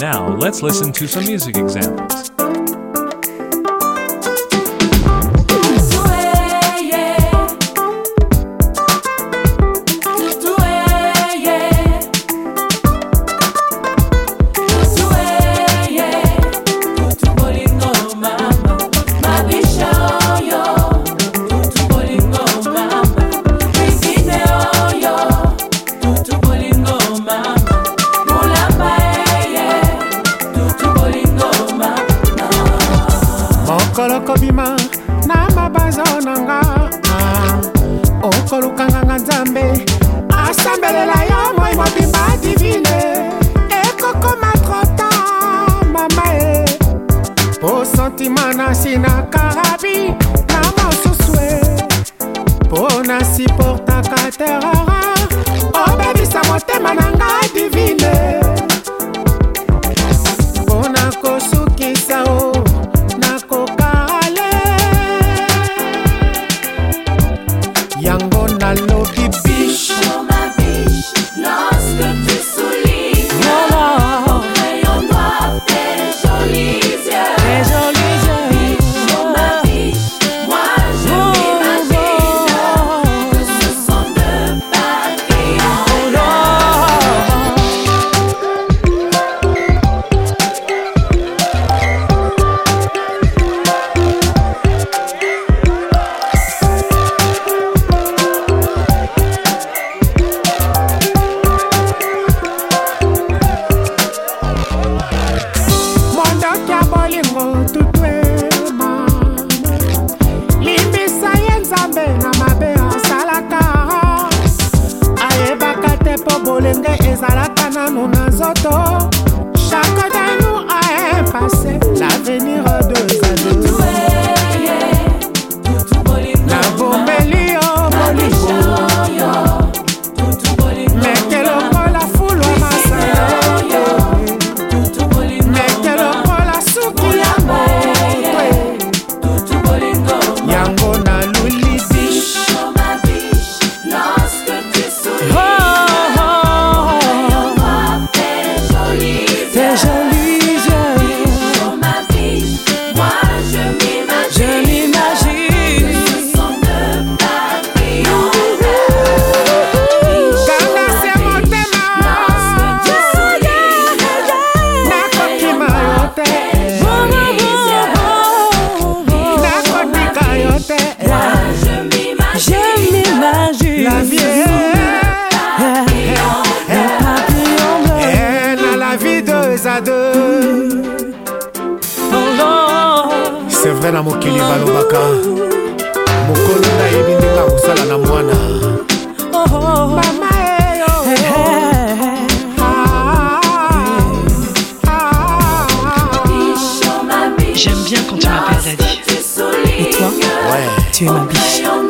Now, let's listen to some music examples. mokolo kobima na mabanzo na ah, nga okolukanganga nzambe asambelela yo moi mobimba divine ekokoma trota mama e po sentima na nsi na karabi na mosusu e mpo na siportaka tere bolingo tutwema limbisa ye nzambe na mabe asalaka ayebaka te mpo bolenge ezalaka nanu na nzoto chaque danu a impase la ngai na mokili balobaka mokolo nayebi ndenge akosala na mwana eh, oh, oh. Eh, eh, J'aime bien quand tu m'appelles Daddy. Et toi Ouais. Tu es ma biche.